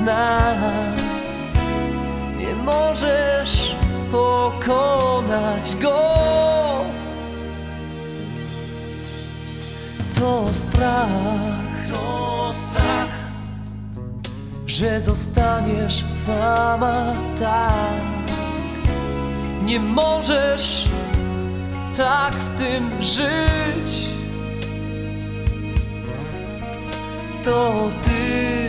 nas. Nie możesz pokonać go. To strach, to strach. Że zostaniesz sama tak. Nie możesz tak z tym żyć. To ty,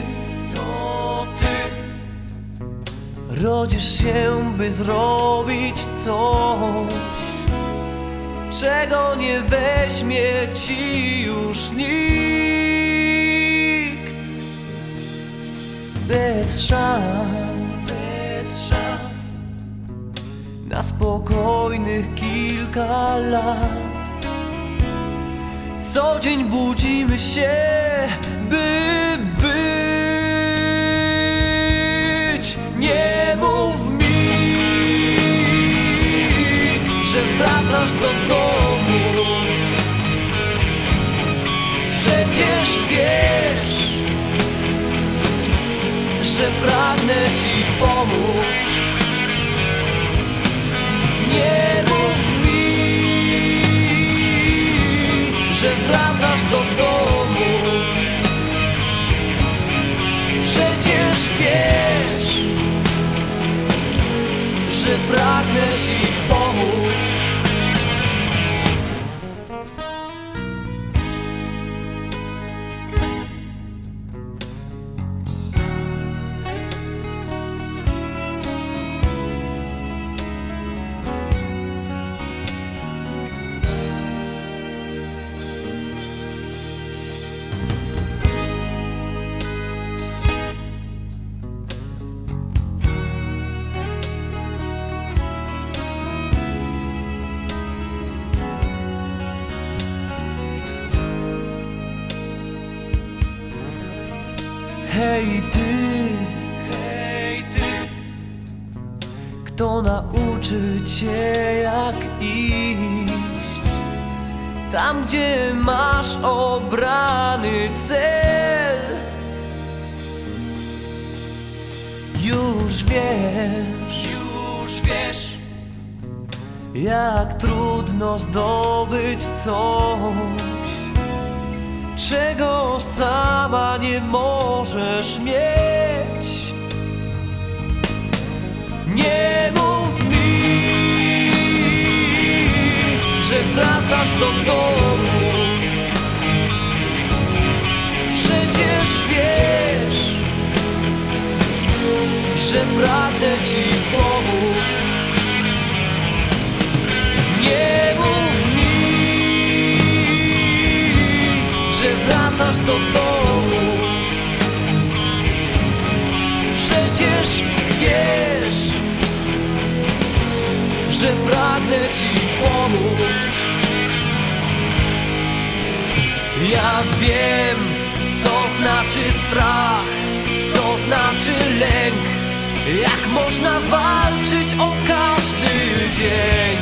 Rodzisz się, by zrobić coś Czego nie weźmie ci już nikt. Bez szans, bez szans. Na spokojnych kilka lat. Co dzień budzimy się, by Hej ty, hej ty. Kto nauczy cię jak iść? Tam gdzie masz obrany cel. Już wiesz, już wiesz. Jak trudno zdobyć coś czego sama nie możesz mieć. Nie mów mi, że wracasz do domu. Przecież wiesz, że pragnę ci pomóc. Wracasz do domu. Przecież wiesz, że pragnę ci pomóc. Ja wiem, co znaczy strach, co znaczy lęk, jak można walczyć o każdy dzień.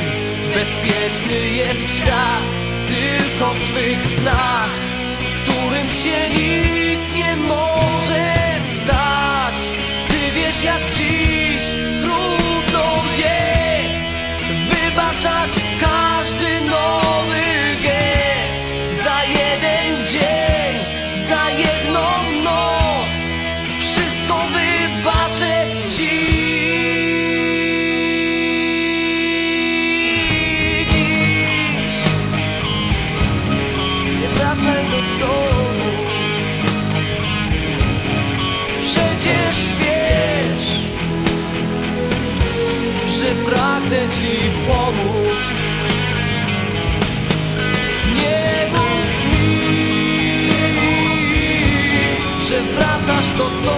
Bezpieczny jest świat tylko w twych snach, którym się że pragnę Ci pomóc. Nie mów mi, że wracasz do domu.